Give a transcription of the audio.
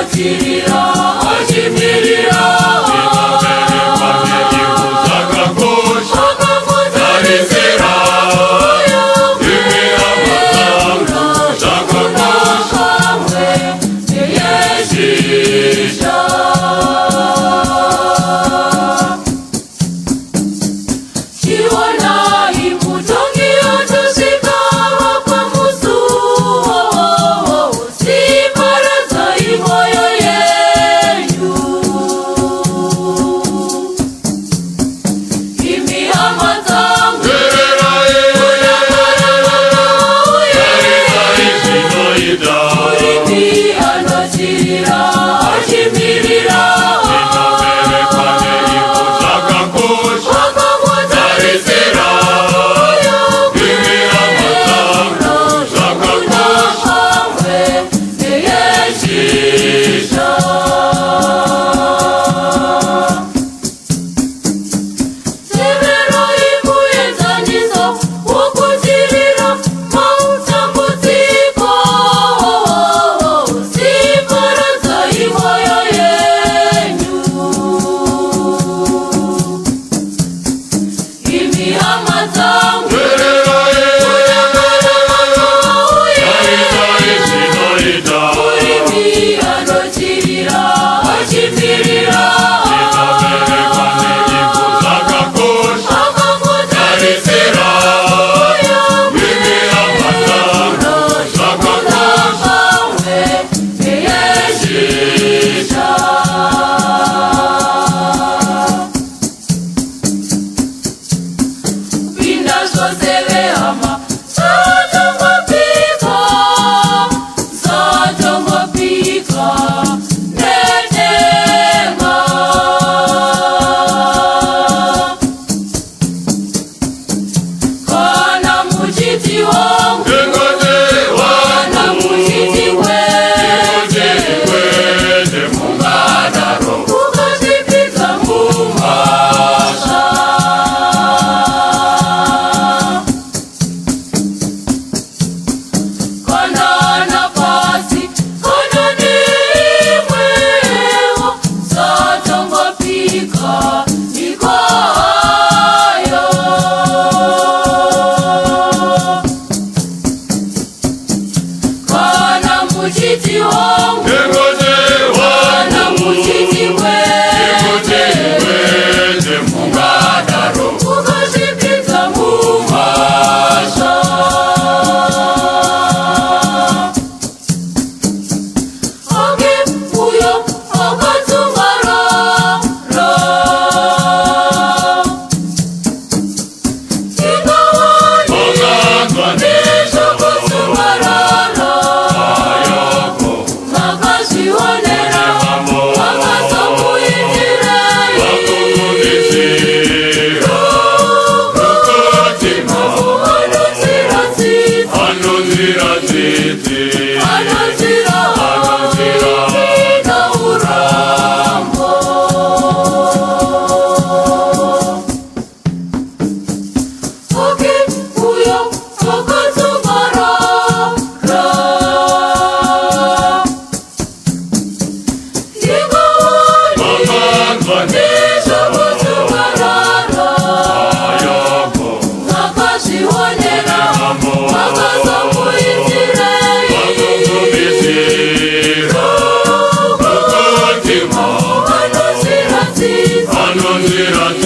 anotirira anotira